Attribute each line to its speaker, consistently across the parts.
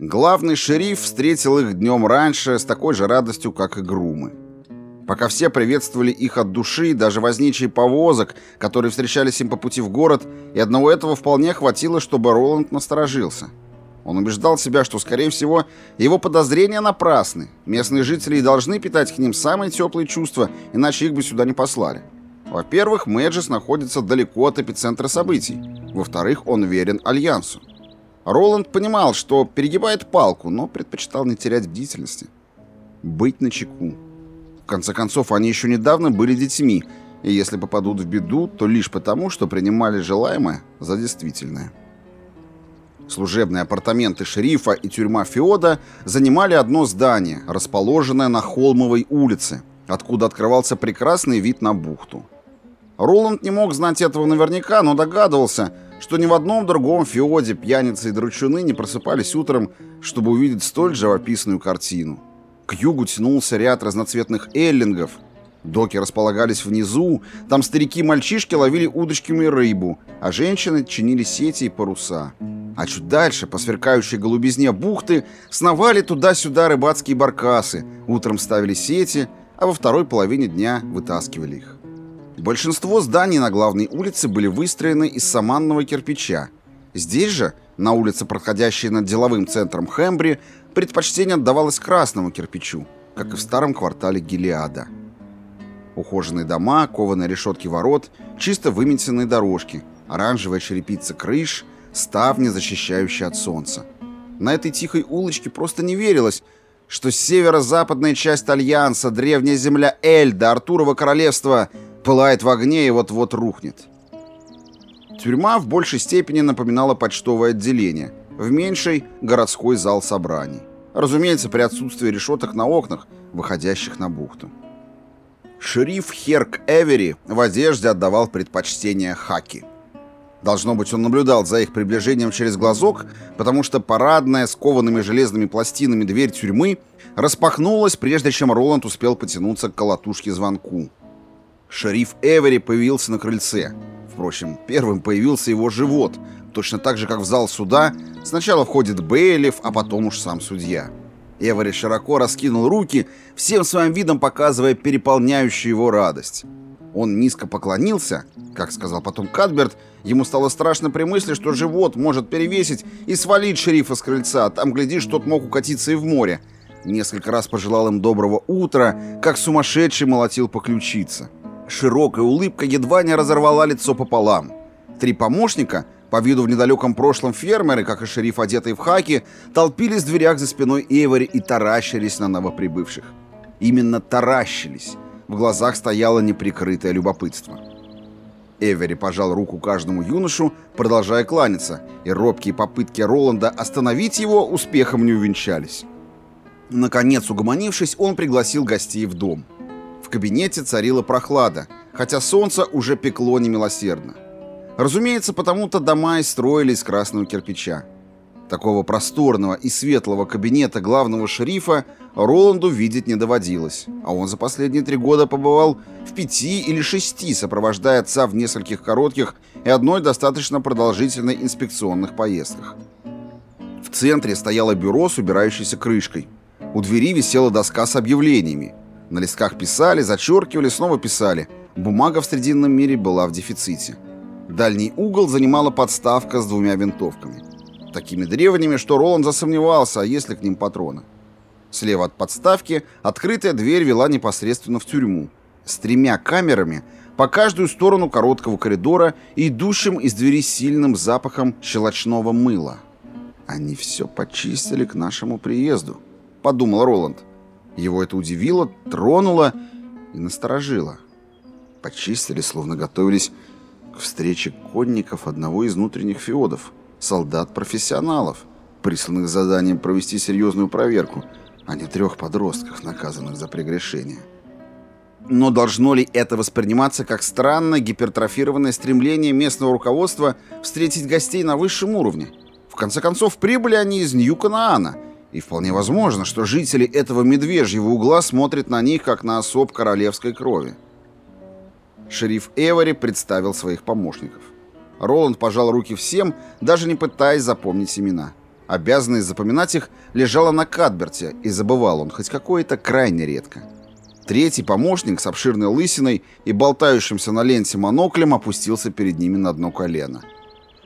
Speaker 1: Главный шериф встретил их днем раньше с такой же радостью, как и грумы. Пока все приветствовали их от души, даже возничие повозок, которые встречались им по пути в город, и одного этого вполне хватило, чтобы Роланд насторожился. Он убеждал себя, что, скорее всего, его подозрения напрасны. Местные жители должны питать к ним самые теплые чувства, иначе их бы сюда не послали. Во-первых, Мэджис находится далеко от эпицентра событий. Во-вторых, он верен Альянсу. Роланд понимал, что перегибает палку, но предпочитал не терять бдительности. Быть начеку. В конце концов, они еще недавно были детьми, и если попадут в беду, то лишь потому, что принимали желаемое за действительное. Служебные апартаменты шерифа и тюрьма Феода занимали одно здание, расположенное на Холмовой улице, откуда открывался прекрасный вид на бухту. Роланд не мог знать этого наверняка, но догадывался, что ни в одном другом феоде пьяницы и дручуны не просыпались утром, чтобы увидеть столь живописную картину. К югу тянулся ряд разноцветных эллингов. Доки располагались внизу, там старики-мальчишки ловили удочками рыбу, а женщины чинили сети и паруса. А чуть дальше, по сверкающей голубизне бухты, сновали туда-сюда рыбацкие баркасы, утром ставили сети, а во второй половине дня вытаскивали их. Большинство зданий на главной улице были выстроены из саманного кирпича. Здесь же, на улице, проходящей над деловым центром Хэмбри, предпочтение отдавалось красному кирпичу, как и в старом квартале Гелиада. Ухоженные дома, кованые решетки ворот, чисто выметенные дорожки, оранжевая черепица крыш, ставни, защищающие от солнца. На этой тихой улочке просто не верилось, что северо-западная часть Альянса, древняя земля Эльда, Артурова королевства — пылает в огне и вот-вот рухнет. Тюрьма в большей степени напоминала почтовое отделение, в меньшей – городской зал собраний. Разумеется, при отсутствии решеток на окнах, выходящих на бухту. Шериф Херк Эвери в одежде отдавал предпочтение Хаки. Должно быть, он наблюдал за их приближением через глазок, потому что парадная с коваными железными пластинами дверь тюрьмы распахнулась, прежде чем Роланд успел потянуться к колотушке звонку. Шериф Эвери появился на крыльце. Впрочем, первым появился его живот, точно так же, как в зал суда. Сначала входит Бейлиф, а потом уж сам судья. Эвери широко раскинул руки, всем своим видом показывая переполняющую его радость. Он низко поклонился, как сказал потом Кадберт, ему стало страшно при мысли, что живот может перевесить и свалить шерифа с крыльца, там, глядишь, тот мог укатиться и в море. Несколько раз пожелал им доброго утра, как сумасшедший молотил по ключице. Широкая улыбка едва не разорвала лицо пополам. Три помощника, по виду в недалеком прошлом фермеры, как и шериф, одетый в хаки, толпились в дверях за спиной Эйвори и таращились на новоприбывших. Именно таращились. В глазах стояло неприкрытое любопытство. Эвери пожал руку каждому юношу, продолжая кланяться, и робкие попытки Роланда остановить его успехом не увенчались. Наконец, угомонившись, он пригласил гостей в дом. В кабинете царила прохлада, хотя солнце уже пекло немилосердно. Разумеется, потому-то дома и строили из красного кирпича. Такого просторного и светлого кабинета главного шерифа Роланду видеть не доводилось, а он за последние три года побывал в пяти или шести, сопровождая отца в нескольких коротких и одной достаточно продолжительной инспекционных поездках. В центре стояло бюро с убирающейся крышкой. У двери висела доска с объявлениями, на листках писали, зачеркивали, снова писали. Бумага в срединном мире была в дефиците. Дальний угол занимала подставка с двумя винтовками. Такими древними, что Роланд засомневался, а есть ли к ним патроны. Слева от подставки открытая дверь вела непосредственно в тюрьму. С тремя камерами по каждую сторону короткого коридора и идущим из двери сильным запахом щелочного мыла. «Они все почистили к нашему приезду», — подумал Роланд. Его это удивило, тронуло и насторожило. Почистили, словно готовились к встрече конников одного из внутренних феодов, солдат-профессионалов, присланных заданием провести серьезную проверку, а не трех подростках, наказанных за прегрешение. Но должно ли это восприниматься как странное гипертрофированное стремление местного руководства встретить гостей на высшем уровне? В конце концов, прибыли они из Нью-Канаана – и вполне возможно, что жители этого медвежьего угла смотрят на них, как на особ королевской крови. Шериф Эвери представил своих помощников. Роланд пожал руки всем, даже не пытаясь запомнить имена. Обязанность запоминать их лежала на Кадберте, и забывал он хоть какое-то крайне редко. Третий помощник с обширной лысиной и болтающимся на ленте моноклем опустился перед ними на дно колено.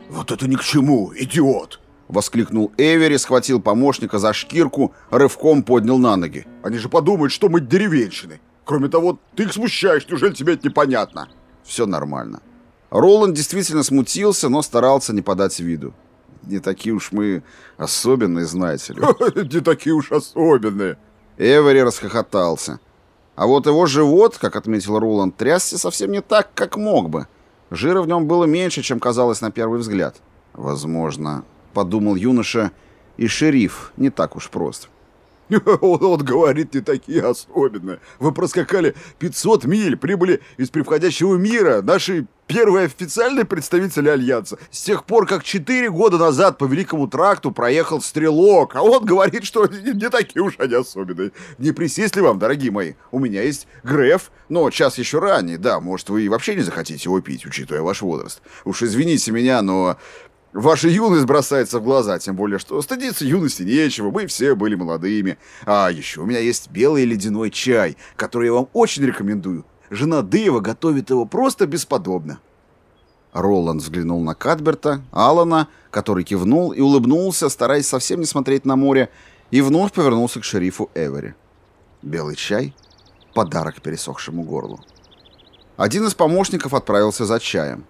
Speaker 2: «Вот это ни к чему, идиот!»
Speaker 1: Воскликнул Эвери, схватил помощника за шкирку, рывком поднял на ноги.
Speaker 2: «Они же подумают, что мы деревенщины. Кроме того, ты их смущаешь, неужели тебе это непонятно?»
Speaker 1: Все нормально. Роланд действительно смутился, но старался не подать виду. Не такие уж мы особенные, знаете ли.
Speaker 2: Не такие уж особенные.
Speaker 1: Эвери расхохотался. А вот его живот, как отметил Роланд, трясся совсем не так, как мог бы. Жира в нем было меньше, чем казалось на первый взгляд. Возможно, подумал юноша, и шериф не так уж прост.
Speaker 2: Он, он говорит, не такие особенные. Вы проскакали 500 миль, прибыли из приходящего мира, наши первые официальные представители Альянса. С тех пор, как 4 года назад по Великому Тракту проехал Стрелок, а он говорит, что не, не такие уж они особенные. Не присесть ли вам, дорогие мои? У меня есть Греф, но час еще ранее, да, может, вы и вообще не захотите его пить, учитывая ваш возраст. Уж извините меня, но Ваша юность бросается в глаза, тем более, что стыдиться юности нечего, мы все были молодыми. А еще у меня есть белый ледяной чай, который я вам очень рекомендую. Жена Дэйва готовит его просто бесподобно.
Speaker 1: Роланд взглянул на Кадберта, Алана, который кивнул и улыбнулся, стараясь совсем не смотреть на море, и вновь повернулся к шерифу Эвери. Белый чай — подарок пересохшему горлу. Один из помощников отправился за чаем.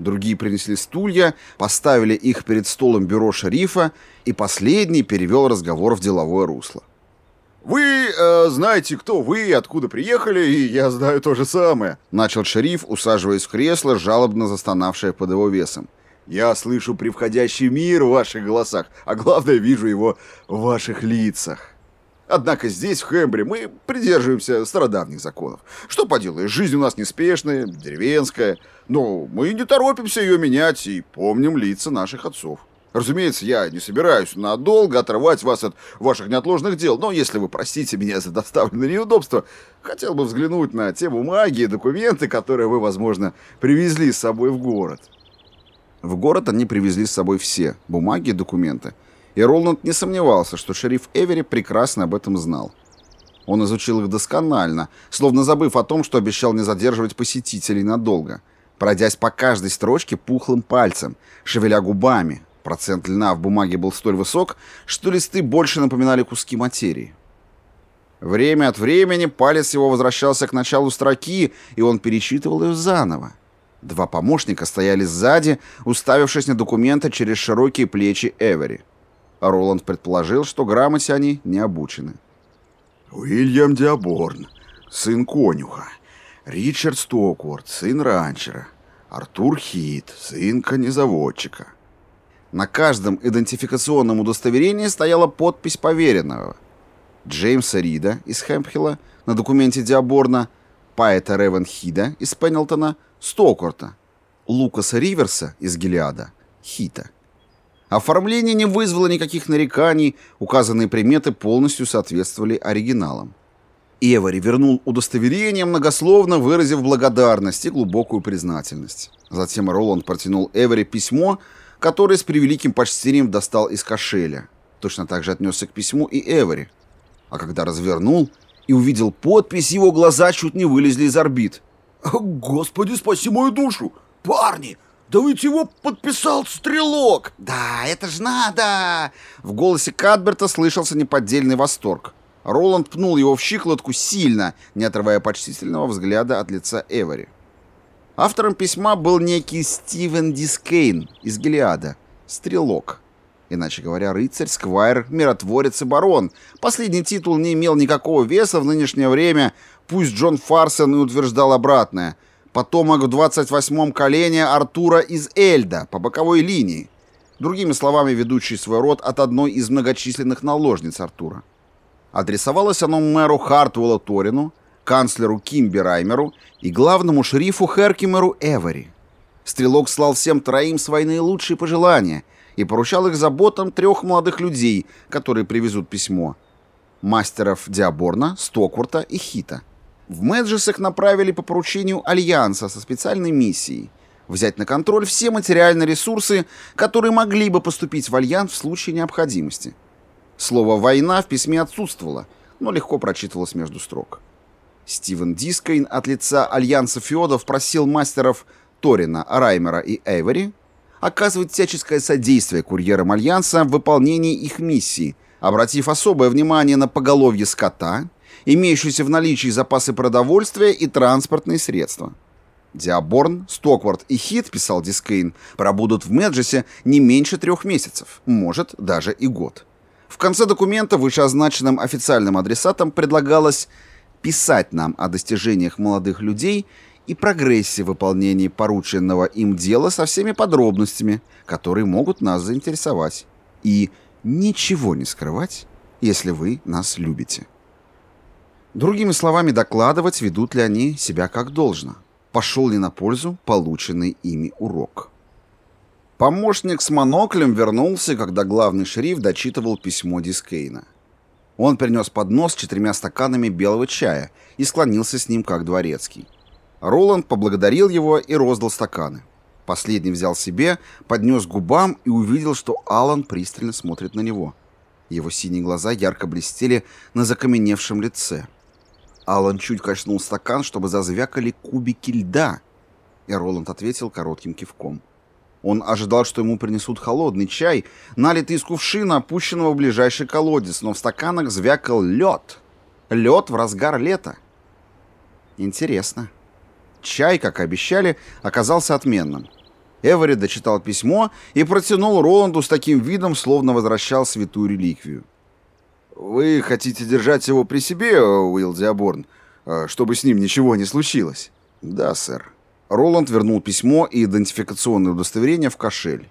Speaker 1: Другие принесли стулья, поставили их перед столом бюро шерифа, и последний перевел разговор в деловое русло.
Speaker 2: «Вы э, знаете, кто вы откуда приехали, и я знаю то же самое», —
Speaker 1: начал шериф, усаживаясь в кресло, жалобно застонавшее под его весом.
Speaker 2: «Я слышу превходящий мир в ваших голосах, а главное, вижу его в ваших лицах. Однако здесь, в Хэмбре, мы придерживаемся стародавних законов. Что поделаешь, жизнь у нас неспешная, деревенская, но мы не торопимся ее менять и помним лица наших отцов. Разумеется, я не собираюсь надолго отрывать вас от ваших неотложных дел, но если вы простите меня за доставленное неудобство, хотел бы взглянуть на те бумаги и документы, которые вы, возможно, привезли с собой в город.
Speaker 1: В город они привезли с собой все бумаги и документы, и Роланд не сомневался, что шериф Эвери прекрасно об этом знал. Он изучил их досконально, словно забыв о том, что обещал не задерживать посетителей надолго, пройдясь по каждой строчке пухлым пальцем, шевеля губами, Процент льна в бумаге был столь высок, что листы больше напоминали куски материи. Время от времени палец его возвращался к началу строки, и он перечитывал ее заново. Два помощника стояли сзади, уставившись на документы через широкие плечи Эвери. Роланд предположил, что грамоте они не обучены.
Speaker 2: Уильям Диаборн, сын конюха. Ричард Стокворд, сын ранчера. Артур Хит, сын конезаводчика.
Speaker 1: На каждом идентификационном удостоверении стояла подпись поверенного. Джеймса Рида из Хэмпхилла на документе Диаборна, Пайета Ревенхида из Пеннелтона, Стокорта, Лукаса Риверса из Гелиада, Хита. Оформление не вызвало никаких нареканий, указанные приметы полностью соответствовали оригиналам. Эвари вернул удостоверение, многословно выразив благодарность и глубокую признательность. Затем Роланд протянул Эвери письмо, который с превеликим почтением достал из кошеля. Точно так же отнесся к письму и Эвери. А когда развернул и увидел подпись, его глаза чуть не вылезли из орбит.
Speaker 2: «Господи, спаси мою душу! Парни, да ведь его подписал Стрелок!»
Speaker 1: «Да, это ж надо!» В голосе Катберта слышался неподдельный восторг. Роланд пнул его в щиколотку сильно, не отрывая почтительного взгляда от лица Эвери. Автором письма был некий Стивен Дискейн из Гилеада, стрелок. Иначе говоря, рыцарь, сквайр, миротворец и барон. Последний титул не имел никакого веса в нынешнее время, пусть Джон Фарсон и утверждал обратное. Потомок в 28-м колене Артура из Эльда по боковой линии. Другими словами, ведущий свой род от одной из многочисленных наложниц Артура. Адресовалось оно мэру Хартвелла Торину, канцлеру Кимби Раймеру и главному шерифу Херкимеру Эвери. Стрелок слал всем троим свои наилучшие пожелания и поручал их заботам трех молодых людей, которые привезут письмо. Мастеров Диаборна, Стокворта и Хита. В Мэджис их направили по поручению Альянса со специальной миссией. взять на контроль все материальные ресурсы, которые могли бы поступить в Альянс в случае необходимости. Слово «война» в письме отсутствовало, но легко прочитывалось между строк. Стивен Дискейн от лица Альянса Феодов просил мастеров Торина, Раймера и Эйвери оказывать всяческое содействие курьерам Альянса в выполнении их миссии, обратив особое внимание на поголовье скота, имеющиеся в наличии запасы продовольствия и транспортные средства. Диаборн, Стокворт и Хит, писал Дискейн, пробудут в Меджесе не меньше трех месяцев, может, даже и год. В конце документа вышеозначенным официальным адресатам предлагалось писать нам о достижениях молодых людей и прогрессе в выполнении порученного им дела со всеми подробностями, которые могут нас заинтересовать. И ничего не скрывать, если вы нас любите. Другими словами, докладывать, ведут ли они себя как должно. Пошел ли на пользу полученный ими урок. Помощник с моноклем вернулся, когда главный шериф дочитывал письмо Дискейна. Он принес поднос с четырьмя стаканами белого чая и склонился с ним как дворецкий. Роланд поблагодарил его и роздал стаканы. Последний взял себе, поднес к губам и увидел, что Алан пристально смотрит на него. Его синие глаза ярко блестели на закаменевшем лице. Алан чуть качнул стакан, чтобы зазвякали кубики льда, и Роланд ответил коротким кивком. Он ожидал, что ему принесут холодный чай, налитый из кувшина, опущенного в ближайший колодец, но в стаканах звякал лед. Лед в разгар лета. Интересно. Чай, как обещали, оказался отменным. Эвери дочитал письмо и протянул Роланду с таким видом, словно возвращал святую реликвию. «Вы хотите держать его при себе, Уилл Диаборн, э, чтобы с ним ничего не случилось?» «Да, сэр». Роланд вернул письмо и идентификационное удостоверение в кошель.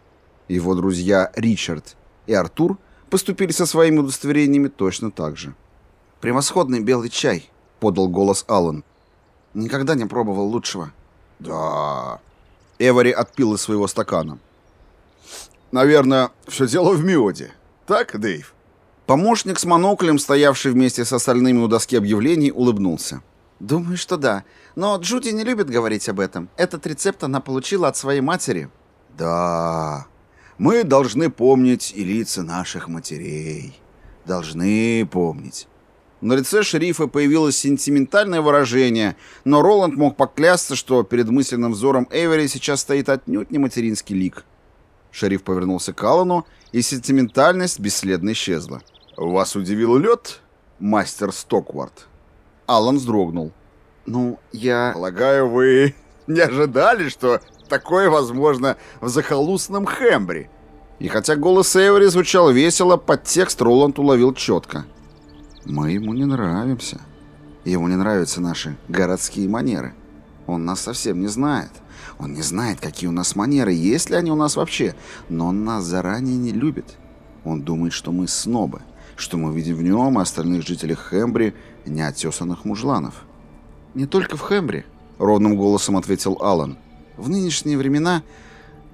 Speaker 1: Его друзья Ричард и Артур поступили со своими удостоверениями точно так же. «Превосходный белый чай», — подал голос Аллан. «Никогда не пробовал лучшего».
Speaker 2: «Да...»
Speaker 1: Эвари отпил из своего стакана.
Speaker 2: «Наверное, все дело в миоде. Так, Дэйв?»
Speaker 1: Помощник с моноклем, стоявший вместе с остальными у доски объявлений, улыбнулся.
Speaker 3: «Думаю, что да. Но Джуди не любит говорить об этом. Этот рецепт она получила от своей матери».
Speaker 2: «Да, мы должны помнить и лица наших матерей. Должны помнить».
Speaker 1: На лице шерифа появилось сентиментальное выражение, но Роланд мог поклясться, что перед мысленным взором Эвери сейчас стоит отнюдь не материнский лик. Шериф повернулся к Аллану, и сентиментальность бесследно исчезла.
Speaker 2: «Вас удивил лед, мастер Стоквард?»
Speaker 1: Аллан вздрогнул.
Speaker 3: «Ну, я...»
Speaker 2: «Полагаю, вы не ожидали, что такое возможно в захолустном Хембре?»
Speaker 1: И хотя голос Эйвори звучал весело, подтекст Роланд уловил четко. «Мы ему не нравимся. Ему не нравятся наши городские манеры. Он нас совсем не знает. Он не знает, какие у нас манеры, есть ли они у нас вообще. Но он нас заранее не любит. Он думает, что мы снобы что мы видим в нем и остальных жителях Хембри неотесанных мужланов. «Не только в Хембри», — ровным голосом ответил Алан. «В нынешние времена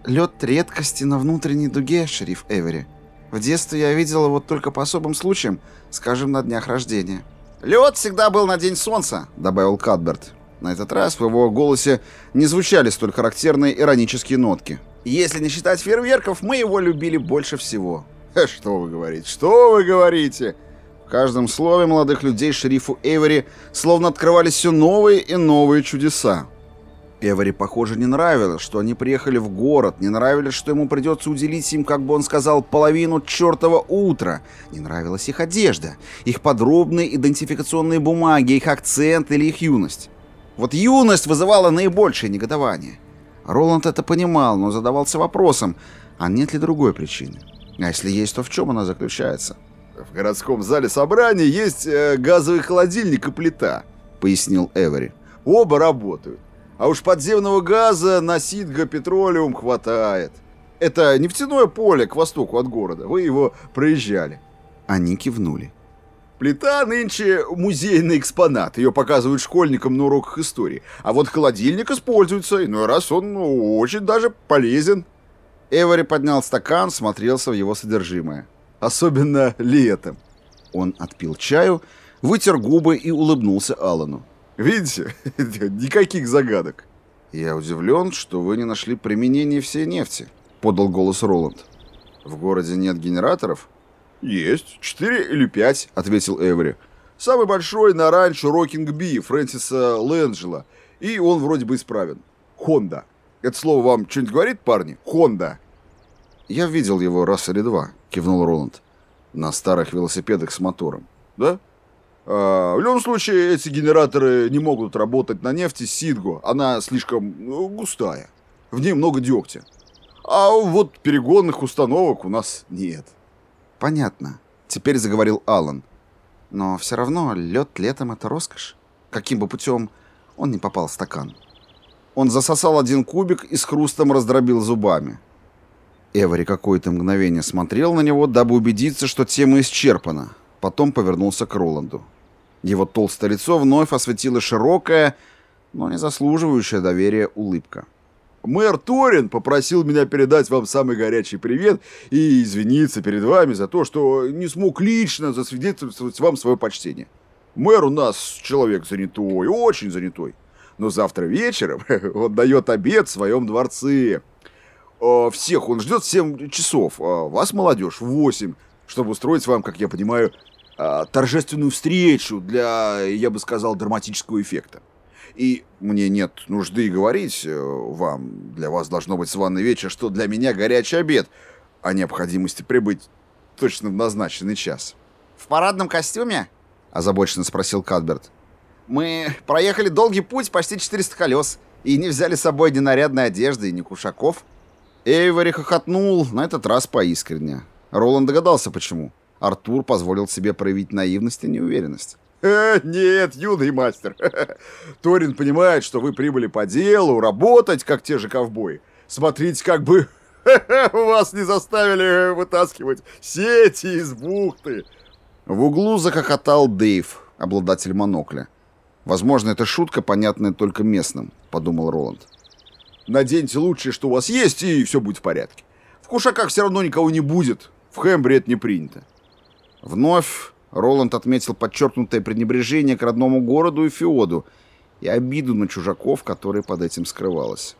Speaker 1: лед редкости на внутренней дуге, шериф Эвери. В детстве я видел его только по особым случаям, скажем, на днях рождения». «Лед всегда был на день солнца», — добавил Кадберт. На этот раз в его голосе не звучали столь характерные иронические нотки. «Если не считать фейерверков, мы его любили больше всего».
Speaker 2: Что вы говорите? Что вы говорите?
Speaker 1: В каждом слове молодых людей шерифу Эвери словно открывались все новые и новые чудеса. Эвери, похоже, не нравилось, что они приехали в город, не нравилось, что ему придется уделить им, как бы он сказал, половину чертова утра. Не нравилась их одежда, их подробные идентификационные бумаги, их акцент или их юность. Вот юность вызывала наибольшее негодование. Роланд это понимал, но задавался вопросом, а нет ли другой причины? А если есть, то в чем она заключается?
Speaker 2: В городском зале собрания есть э, газовый холодильник и плита, пояснил Эвери. Оба работают. А уж подземного газа на Сидго Петролиум хватает. Это нефтяное поле к востоку от города. Вы его проезжали.
Speaker 1: Они кивнули.
Speaker 2: Плита нынче музейный экспонат. Ее показывают школьникам на уроках истории. А вот холодильник используется, иной раз он ну, очень даже полезен.
Speaker 1: Эвери поднял стакан, смотрелся в его содержимое.
Speaker 2: «Особенно летом».
Speaker 1: Он отпил чаю, вытер губы и улыбнулся Аллану.
Speaker 2: «Видите, никаких загадок».
Speaker 1: «Я удивлен, что вы не нашли применение всей нефти», — подал голос Роланд. «В городе нет генераторов?»
Speaker 2: «Есть. Четыре или пять», — ответил Эвери. «Самый большой на ранчо Рокинг-Би Фрэнсиса Лэнджела, и он вроде бы исправен. Хонда. Это слово вам что-нибудь говорит, парни? Хонда».
Speaker 1: «Я видел его раз или два», — кивнул Роланд. «На старых велосипедах с мотором».
Speaker 2: «Да? А, в любом случае, эти генераторы не могут работать на нефти Ситго. Она слишком ну, густая. В ней много дегтя. А вот перегонных установок у нас нет.
Speaker 1: Понятно. Теперь заговорил Алан. Но все равно лед летом это роскошь. Каким бы путем он не попал в стакан. Он засосал один кубик и с хрустом раздробил зубами. Эвери какое-то мгновение смотрел на него, дабы убедиться, что тема исчерпана. Потом повернулся к Роланду. Его толстое лицо вновь осветила широкая, но не заслуживающая доверия улыбка.
Speaker 2: Мэр Торин попросил меня передать вам самый горячий привет и извиниться перед вами за то, что не смог лично засвидетельствовать вам свое почтение. Мэр у нас человек занятой, очень занятой. Но завтра вечером он дает обед в своем дворце. А, всех он ждет в 7 часов, а вас, молодежь, в 8, чтобы устроить вам, как я понимаю, а, торжественную встречу для, я бы сказал, драматического эффекта. И мне нет нужды говорить э, вам, для вас должно быть званый вечер, что для меня горячий обед, о необходимости прибыть точно в назначенный час.
Speaker 3: «В парадном костюме?» – озабоченно спросил Кадберт. «Мы проехали долгий путь, почти 400 колес, и не взяли с собой ни нарядной одежды, ни кушаков».
Speaker 1: Эйвори хохотнул, на этот раз поискренне. Роланд догадался, почему. Артур позволил себе проявить наивность и неуверенность.
Speaker 2: Э, нет, юный мастер. Торин понимает, что вы прибыли по делу, работать, как те же ковбои. Смотрите, как бы вас не заставили вытаскивать сети из бухты.
Speaker 1: В углу захохотал Дэйв, обладатель монокля. Возможно, это шутка, понятная только местным, подумал Роланд.
Speaker 2: Наденьте лучшее, что у вас есть, и все будет в порядке. В кушаках все равно никого не будет. В Хэмбре это не принято.
Speaker 1: Вновь Роланд отметил подчеркнутое пренебрежение к родному городу и Феоду и обиду на чужаков, которые под этим скрывалось.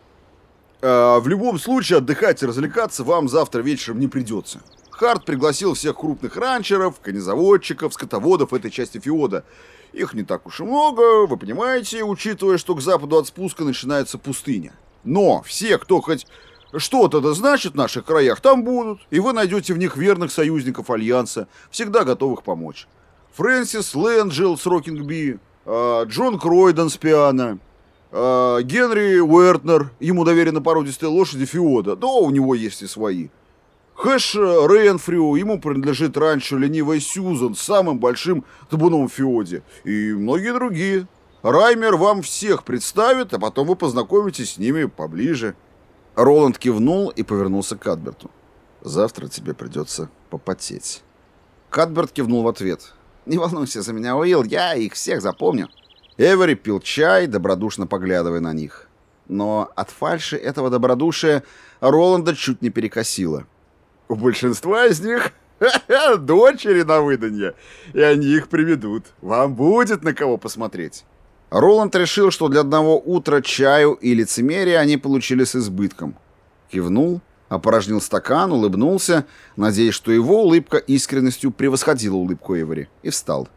Speaker 2: А, в любом случае, отдыхать и развлекаться вам завтра вечером не придется. Харт пригласил всех крупных ранчеров, конезаводчиков, скотоводов этой части Феода. Их не так уж и много, вы понимаете, учитывая, что к западу от спуска начинается пустыня. Но все, кто хоть что-то да значит в наших краях, там будут, и вы найдете в них верных союзников Альянса, всегда готовых помочь. Фрэнсис Лэнджел с Рокинг-Би, а, Джон Кройден с Пиано, а, Генри Уэртнер, ему доверены породистые лошади Феода, да у него есть и свои. Хэш Ренфрю, ему принадлежит ранчо Ленивая Сьюзан с самым большим табуном в Феоде, и многие другие. Раймер вам всех представит, а потом вы познакомитесь с ними поближе.
Speaker 1: Роланд кивнул и повернулся к Кадберту. «Завтра тебе придется попотеть». Кадберт кивнул в ответ.
Speaker 3: «Не волнуйся за меня, Уилл, я их всех запомню».
Speaker 1: Эвери пил чай, добродушно поглядывая на них. Но от фальши этого добродушия Роланда чуть не перекосило.
Speaker 2: «У большинства из них дочери на выданье, и они их приведут. Вам будет на кого посмотреть».
Speaker 1: Роланд решил, что для одного утра чаю и лицемерия они получили с избытком. Кивнул, опорожнил стакан, улыбнулся, надеясь, что его улыбка искренностью превосходила улыбку Эвери, и встал.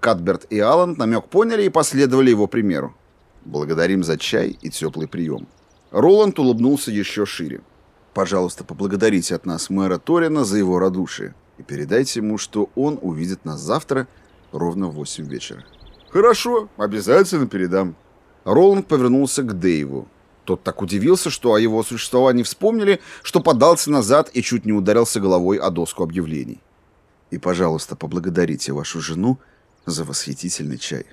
Speaker 1: Кадберт и Аллан намек поняли и последовали его примеру. «Благодарим за чай и теплый прием». Роланд улыбнулся еще шире. «Пожалуйста, поблагодарите от нас мэра Торина за его радушие и передайте ему, что он увидит нас завтра ровно в восемь вечера».
Speaker 2: «Хорошо, обязательно передам».
Speaker 1: Роланд повернулся к Дэйву. Тот так удивился, что о его существовании вспомнили, что подался назад и чуть не ударился головой о доску объявлений. «И, пожалуйста, поблагодарите вашу жену за восхитительный чай».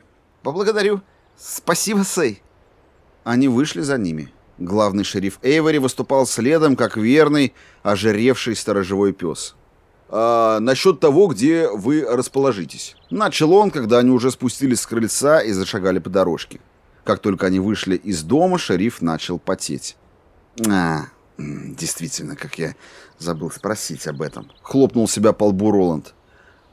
Speaker 3: «Благодарю. Спасибо, Сэй».
Speaker 1: Они вышли за ними. Главный шериф Эйвори выступал следом, как верный, ожиревший сторожевой пес
Speaker 2: а, насчет того, где вы расположитесь.
Speaker 1: Начал он, когда они уже спустились с крыльца и зашагали по дорожке. Как только они вышли из дома, шериф начал потеть. «А, действительно, как я забыл спросить об этом». Хлопнул себя по лбу Роланд.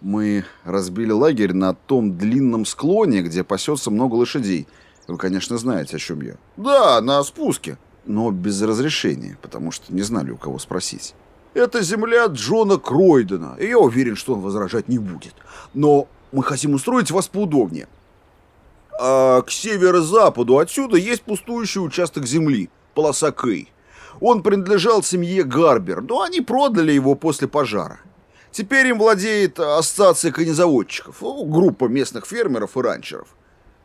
Speaker 1: «Мы разбили лагерь на том длинном склоне, где пасется много лошадей. Вы, конечно, знаете, о чем я.
Speaker 2: Да, на спуске.
Speaker 1: Но без разрешения, потому что не знали, у кого спросить.
Speaker 2: Это земля Джона Кройдена, и я уверен, что он возражать не будет. Но мы хотим устроить вас поудобнее. А к северо-западу отсюда есть пустующий участок земли, полоса Кей. Он принадлежал семье Гарбер, но они продали его после пожара. Теперь им владеет ассоциация конезаводчиков, ну, группа местных фермеров и ранчеров.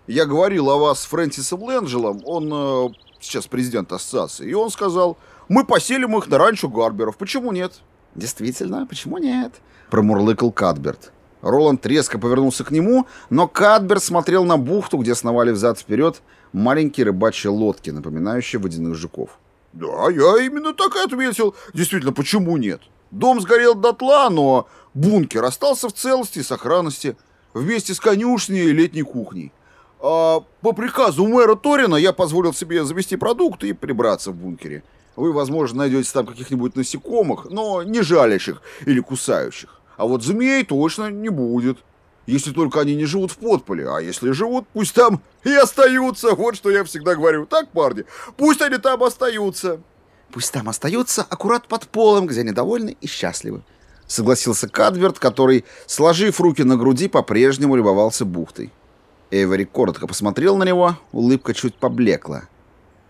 Speaker 2: Я говорил о вас с Фрэнсисом Лэнджелом, он э, сейчас президент ассоциации, и он сказал, мы поселим их на ранчо Гарберов, почему нет?
Speaker 1: Действительно, почему нет? Промурлыкал Кадберт. Роланд резко повернулся к нему, но Кадберт смотрел на бухту, где сновали взад-вперед маленькие рыбачьи лодки, напоминающие водяных жуков.
Speaker 2: Да, я именно так и ответил. Действительно, почему нет? Дом сгорел дотла, но бункер остался в целости и сохранности, вместе с конюшней и летней кухней. А по приказу мэра Торина я позволил себе завести продукты и прибраться в бункере. Вы, возможно, найдете там каких-нибудь насекомых, но не жалящих или кусающих. А вот змей точно не будет. Если только они не живут в подполе. А если живут, пусть там и остаются. Вот что я всегда говорю. Так, парни? Пусть они там остаются.
Speaker 3: Пусть там остаются аккурат под полом, где они довольны и счастливы. Согласился Кадверт, который, сложив руки на груди, по-прежнему любовался бухтой. Эйвери коротко посмотрел на него, улыбка чуть поблекла.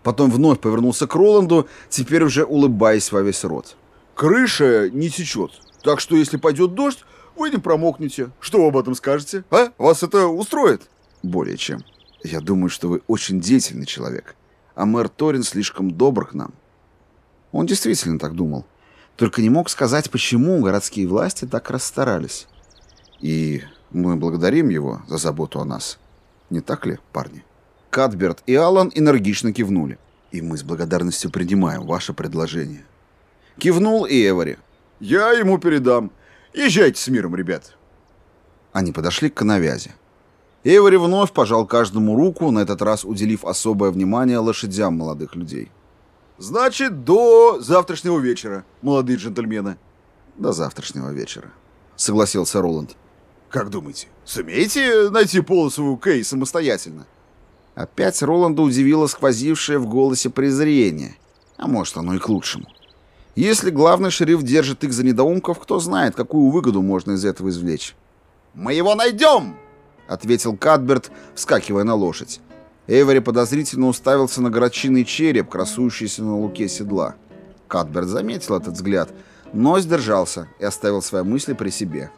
Speaker 3: Потом вновь повернулся к Роланду, теперь уже улыбаясь во весь рот.
Speaker 2: «Крыша не течет, так что если пойдет дождь, вы не промокнете. Что вы об этом скажете? А? Вас это устроит?»
Speaker 1: «Более чем. Я думаю, что вы очень деятельный человек, а мэр Торин слишком добр к нам». Он действительно так думал, только не мог сказать, почему городские власти так расстарались. И мы благодарим его за заботу о нас. Не так ли, парни? Кадберт и Алан энергично кивнули. И мы с благодарностью принимаем ваше предложение. Кивнул и Эвери.
Speaker 2: Я ему передам. Езжайте с миром, ребят.
Speaker 1: Они подошли к канавязи. Эвери вновь пожал каждому руку, на этот раз уделив особое внимание лошадям молодых людей.
Speaker 2: Значит, до завтрашнего вечера, молодые джентльмены.
Speaker 1: До завтрашнего вечера, согласился Роланд.
Speaker 2: Как думаете, сумеете найти полосу Кей самостоятельно?
Speaker 1: Опять Роланда удивило сквозившее в голосе презрение. А может, оно и к лучшему. Если главный шериф держит их за недоумков, кто знает, какую выгоду можно из этого извлечь.
Speaker 2: «Мы его найдем!»
Speaker 1: — ответил Кадберт, вскакивая на лошадь. Эйвори подозрительно уставился на горочиный череп, красующийся на луке седла. Кадберт заметил этот взгляд, но сдержался и оставил свои мысли при себе.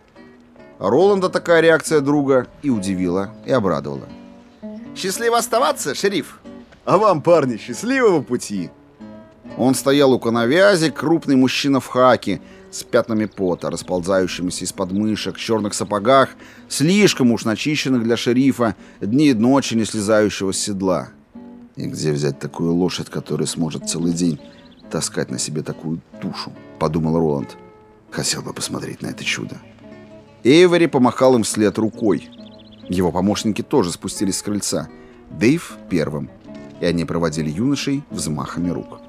Speaker 1: Роланда такая реакция друга и удивила, и обрадовала.
Speaker 3: Счастливо оставаться, шериф.
Speaker 2: А вам, парни, счастливого пути.
Speaker 1: Он стоял у коновязи, крупный мужчина в хаке, с пятнами пота, расползающимися из подмышек, черных сапогах, слишком уж начищенных для шерифа, дни и ночи не слезающего с седла. И где взять такую лошадь, которая сможет целый день таскать на себе такую тушу, подумал Роланд. Хотел бы посмотреть на это чудо. Эйвери помахал им вслед рукой. Его помощники тоже спустились с крыльца. Дэйв первым. И они проводили юношей взмахами рук.